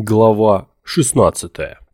Глава 16.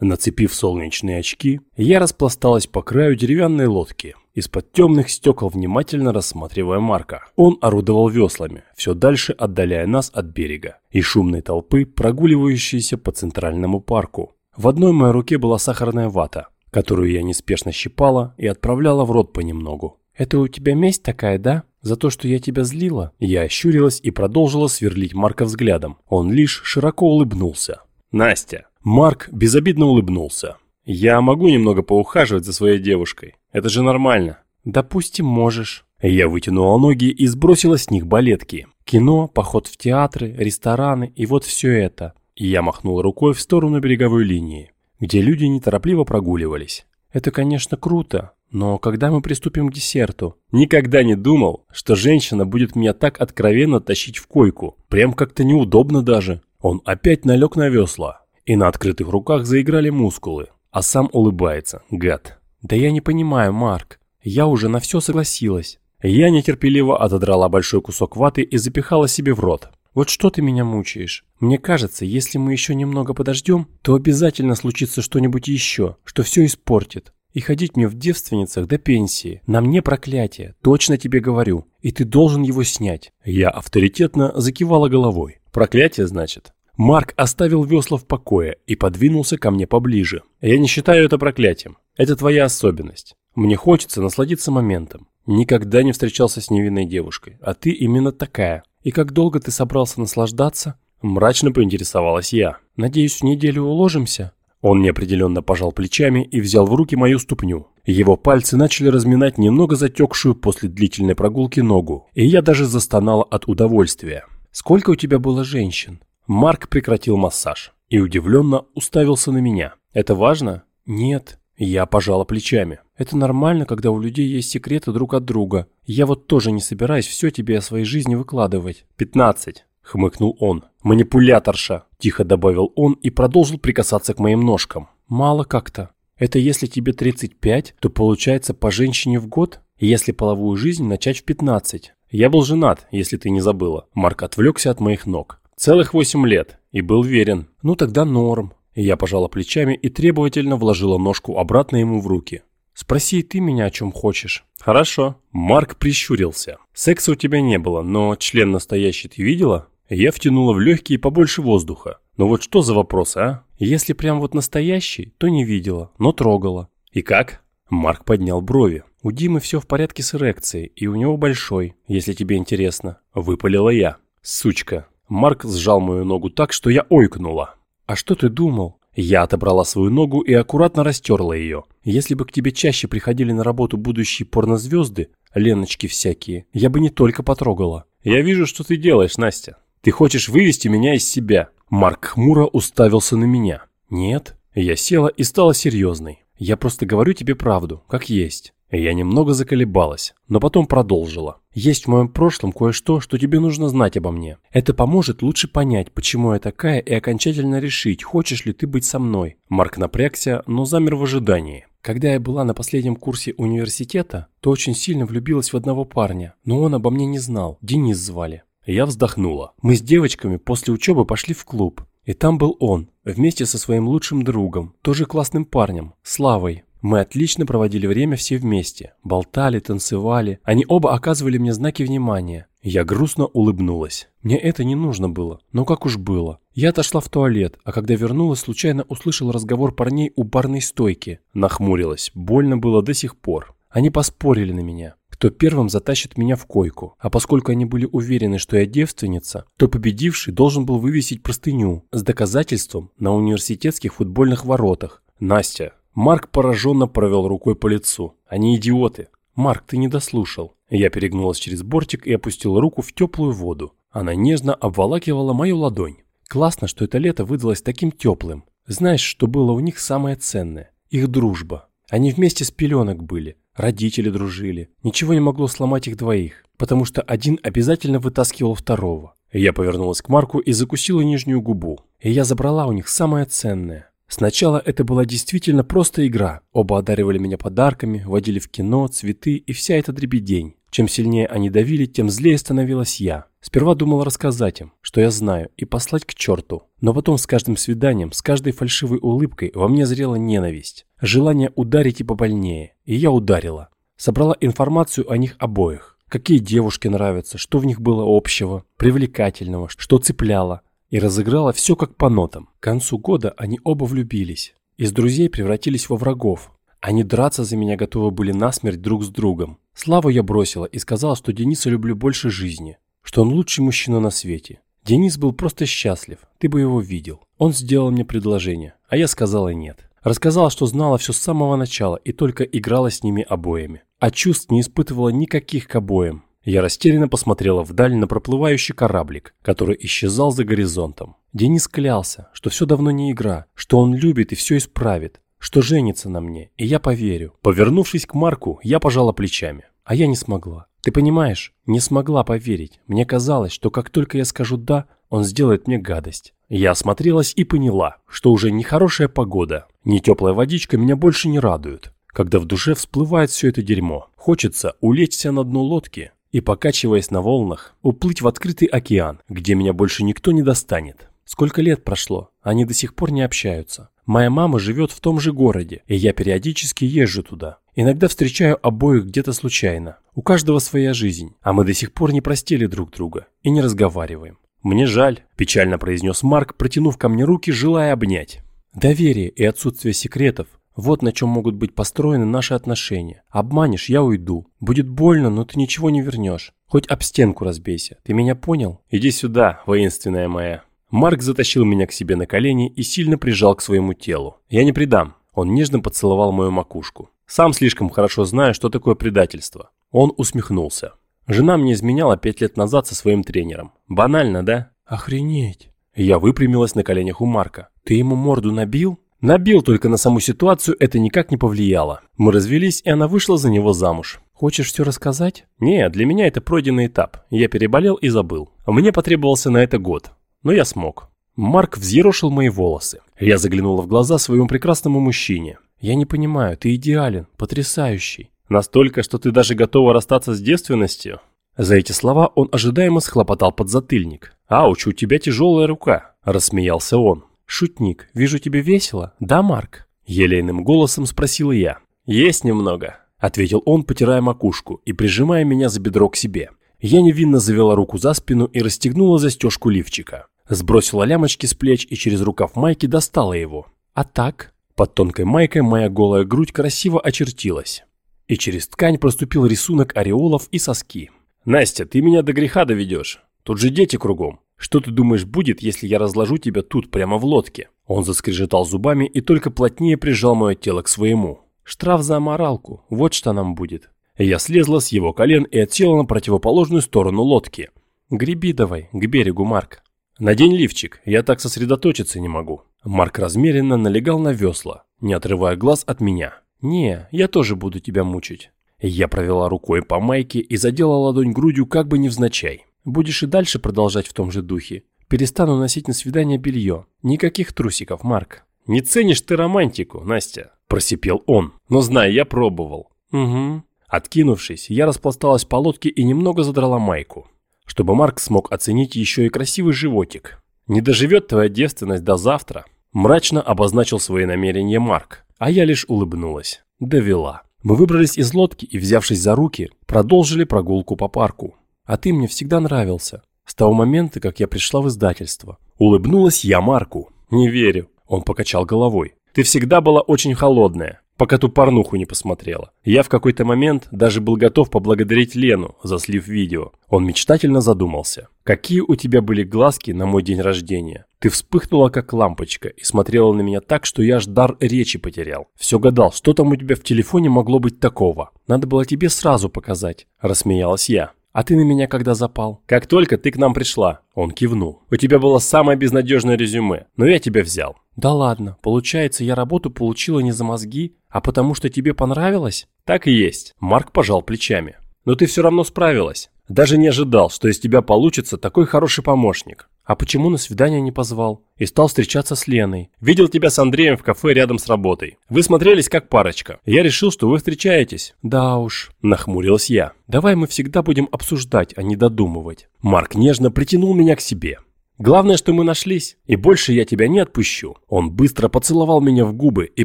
Нацепив солнечные очки, я распласталась по краю деревянной лодки, из-под темных стекол внимательно рассматривая Марка. Он орудовал веслами, все дальше отдаляя нас от берега и шумной толпы, прогуливающейся по центральному парку. В одной моей руке была сахарная вата, которую я неспешно щипала и отправляла в рот понемногу. «Это у тебя месть такая, да? За то, что я тебя злила?» Я ощурилась и продолжила сверлить Марка взглядом. Он лишь широко улыбнулся. Настя. Марк безобидно улыбнулся. Я могу немного поухаживать за своей девушкой. Это же нормально. Допустим, можешь. Я вытянула ноги и сбросила с них балетки. Кино, поход в театры, рестораны и вот все это. Я махнула рукой в сторону береговой линии, где люди неторопливо прогуливались. Это, конечно, круто, но когда мы приступим к десерту? Никогда не думал, что женщина будет меня так откровенно тащить в койку. Прям как-то неудобно даже. Он опять налег на весла, и на открытых руках заиграли мускулы, а сам улыбается, гад. «Да я не понимаю, Марк, я уже на все согласилась». Я нетерпеливо отодрала большой кусок ваты и запихала себе в рот. «Вот что ты меня мучаешь? Мне кажется, если мы еще немного подождем, то обязательно случится что-нибудь еще, что все испортит. И ходить мне в девственницах до пенсии. На мне проклятие, точно тебе говорю. И ты должен его снять». Я авторитетно закивала головой. «Проклятие, значит?» Марк оставил весла в покое и подвинулся ко мне поближе. Я не считаю это проклятием. Это твоя особенность. Мне хочется насладиться моментом. Никогда не встречался с невинной девушкой, а ты именно такая. И как долго ты собрался наслаждаться? Мрачно поинтересовалась я. Надеюсь, в неделю уложимся? Он неопределенно пожал плечами и взял в руки мою ступню. Его пальцы начали разминать немного затекшую после длительной прогулки ногу, и я даже застонала от удовольствия. «Сколько у тебя было женщин?» Марк прекратил массаж и удивленно уставился на меня. «Это важно?» «Нет». Я пожала плечами. «Это нормально, когда у людей есть секреты друг от друга. Я вот тоже не собираюсь все тебе о своей жизни выкладывать». «Пятнадцать», — хмыкнул он. «Манипуляторша», — тихо добавил он и продолжил прикасаться к моим ножкам. «Мало как-то. Это если тебе 35, то получается по женщине в год, если половую жизнь начать в 15. Я был женат, если ты не забыла». Марк отвлекся от моих ног. Целых восемь лет. И был верен. Ну тогда норм. Я пожала плечами и требовательно вложила ножку обратно ему в руки. Спроси ты меня, о чем хочешь. Хорошо. Марк прищурился. Секса у тебя не было, но член настоящий ты видела? Я втянула в легкие побольше воздуха. Но вот что за вопрос, а? Если прям вот настоящий, то не видела, но трогала. И как? Марк поднял брови. У Димы все в порядке с эрекцией, и у него большой, если тебе интересно. Выпалила я. Сучка, Марк сжал мою ногу так, что я ойкнула. «А что ты думал?» Я отобрала свою ногу и аккуратно растерла ее. Если бы к тебе чаще приходили на работу будущие порнозвезды, леночки всякие, я бы не только потрогала. Я вижу, что ты делаешь, Настя. Ты хочешь вывести меня из себя. Марк хмуро уставился на меня. Нет. Я села и стала серьезной. Я просто говорю тебе правду, как есть. Я немного заколебалась, но потом продолжила. Есть в моем прошлом кое-что, что тебе нужно знать обо мне. Это поможет лучше понять, почему я такая, и окончательно решить, хочешь ли ты быть со мной. Марк напрягся, но замер в ожидании. Когда я была на последнем курсе университета, то очень сильно влюбилась в одного парня, но он обо мне не знал. Денис звали. Я вздохнула. Мы с девочками после учебы пошли в клуб. И там был он, вместе со своим лучшим другом, тоже классным парнем, Славой. Мы отлично проводили время все вместе, болтали, танцевали. Они оба оказывали мне знаки внимания. Я грустно улыбнулась. Мне это не нужно было, но как уж было. Я отошла в туалет, а когда вернулась, случайно услышала разговор парней у барной стойки. Нахмурилась, больно было до сих пор. Они поспорили на меня, кто первым затащит меня в койку. А поскольку они были уверены, что я девственница, то победивший должен был вывесить простыню с доказательством на университетских футбольных воротах. Настя, Марк пораженно провел рукой по лицу. Они идиоты. Марк, ты не дослушал. Я перегнулась через бортик и опустила руку в теплую воду. Она нежно обволакивала мою ладонь. Классно, что это лето выдалось таким теплым. Знаешь, что было у них самое ценное? Их дружба. Они вместе с пеленок были. Родители дружили. Ничего не могло сломать их двоих, потому что один обязательно вытаскивал второго. Я повернулась к Марку и закусила нижнюю губу. И я забрала у них самое ценное. Сначала это была действительно просто игра. Оба одаривали меня подарками, водили в кино, цветы и вся эта дребедень. Чем сильнее они давили, тем злее становилась я. Сперва думал рассказать им, что я знаю, и послать к черту. Но потом с каждым свиданием, с каждой фальшивой улыбкой во мне зрела ненависть. Желание ударить и побольнее. И я ударила. Собрала информацию о них обоих. Какие девушки нравятся, что в них было общего, привлекательного, что цепляло. И разыграла все как по нотам. К концу года они оба влюбились. Из друзей превратились во врагов. Они драться за меня готовы были насмерть друг с другом. Славу я бросила и сказала, что Дениса люблю больше жизни, что он лучший мужчина на свете. Денис был просто счастлив, ты бы его видел. Он сделал мне предложение, а я сказала нет. Рассказала, что знала все с самого начала и только играла с ними обоими. А чувств не испытывала никаких к обоим. Я растерянно посмотрела вдаль на проплывающий кораблик, который исчезал за горизонтом. Денис клялся, что все давно не игра, что он любит и все исправит, что женится на мне, и я поверю. Повернувшись к Марку, я пожала плечами. А я не смогла. Ты понимаешь, не смогла поверить. Мне казалось, что как только я скажу «да», он сделает мне гадость. Я осмотрелась и поняла, что уже не хорошая погода, ни теплая водичка меня больше не радуют. Когда в душе всплывает все это дерьмо, хочется улечься на дно лодки и, покачиваясь на волнах, уплыть в открытый океан, где меня больше никто не достанет. Сколько лет прошло, они до сих пор не общаются. Моя мама живет в том же городе, и я периодически езжу туда. Иногда встречаю обоих где-то случайно. У каждого своя жизнь, а мы до сих пор не простили друг друга и не разговариваем. «Мне жаль», – печально произнес Марк, протянув ко мне руки, желая обнять. «Доверие и отсутствие секретов – вот на чем могут быть построены наши отношения. Обманешь – я уйду. Будет больно, но ты ничего не вернешь. Хоть об стенку разбейся. Ты меня понял? Иди сюда, воинственная моя». Марк затащил меня к себе на колени и сильно прижал к своему телу. «Я не предам». Он нежно поцеловал мою макушку. «Сам слишком хорошо знаю, что такое предательство». Он усмехнулся. «Жена мне изменяла пять лет назад со своим тренером. Банально, да?» «Охренеть!» Я выпрямилась на коленях у Марка. «Ты ему морду набил?» Набил, только на саму ситуацию это никак не повлияло. Мы развелись, и она вышла за него замуж. Хочешь все рассказать? Нет, для меня это пройденный этап. Я переболел и забыл. Мне потребовался на это год но я смог. Марк взъерошил мои волосы. Я заглянула в глаза своему прекрасному мужчине. «Я не понимаю, ты идеален, потрясающий. Настолько, что ты даже готова расстаться с девственностью?» За эти слова он ожидаемо схлопотал под затыльник. «Ауч, у тебя тяжелая рука», – рассмеялся он. «Шутник, вижу тебе весело, да, Марк?» Елейным голосом спросила я. «Есть немного», – ответил он, потирая макушку и прижимая меня за бедро к себе. Я невинно завела руку за спину и расстегнула застежку лифчика. Сбросила лямочки с плеч и через рукав майки достала его. А так, под тонкой майкой моя голая грудь красиво очертилась. И через ткань проступил рисунок ореолов и соски. «Настя, ты меня до греха доведешь. Тут же дети кругом. Что ты думаешь будет, если я разложу тебя тут, прямо в лодке?» Он заскрежетал зубами и только плотнее прижал мое тело к своему. «Штраф за аморалку. Вот что нам будет». Я слезла с его колен и отсела на противоположную сторону лодки. «Греби давай, к берегу, Марк». «Надень лифчик, я так сосредоточиться не могу». Марк размеренно налегал на весла, не отрывая глаз от меня. «Не, я тоже буду тебя мучить». Я провела рукой по майке и задела ладонь грудью как бы невзначай. «Будешь и дальше продолжать в том же духе. Перестану носить на свидание белье. Никаких трусиков, Марк». «Не ценишь ты романтику, Настя», – просипел он. «Но знай, я пробовал». «Угу». Откинувшись, я распласталась по лодке и немного задрала майку чтобы Марк смог оценить еще и красивый животик. «Не доживет твоя девственность до завтра», – мрачно обозначил свои намерения Марк, а я лишь улыбнулась. Довела. Мы выбрались из лодки и, взявшись за руки, продолжили прогулку по парку. «А ты мне всегда нравился. С того момента, как я пришла в издательство». Улыбнулась я Марку. «Не верю». Он покачал головой. «Ты всегда была очень холодная пока ту порнуху не посмотрела. Я в какой-то момент даже был готов поблагодарить Лену за слив видео. Он мечтательно задумался. Какие у тебя были глазки на мой день рождения? Ты вспыхнула как лампочка и смотрела на меня так, что я аж дар речи потерял. Все гадал, что там у тебя в телефоне могло быть такого. Надо было тебе сразу показать. Рассмеялась я. А ты на меня когда запал? Как только ты к нам пришла. Он кивнул. У тебя было самое безнадежное резюме, но я тебя взял. Да ладно, получается, я работу получила не за мозги, а потому что тебе понравилось? Так и есть. Марк пожал плечами. Но ты все равно справилась. Даже не ожидал, что из тебя получится такой хороший помощник. А почему на свидание не позвал? И стал встречаться с Леной. Видел тебя с Андреем в кафе рядом с работой. Вы смотрелись как парочка. Я решил, что вы встречаетесь. Да уж, нахмурилась я. Давай мы всегда будем обсуждать, а не додумывать. Марк нежно притянул меня к себе. Главное, что мы нашлись, и больше я тебя не отпущу. Он быстро поцеловал меня в губы и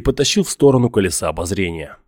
потащил в сторону колеса обозрения.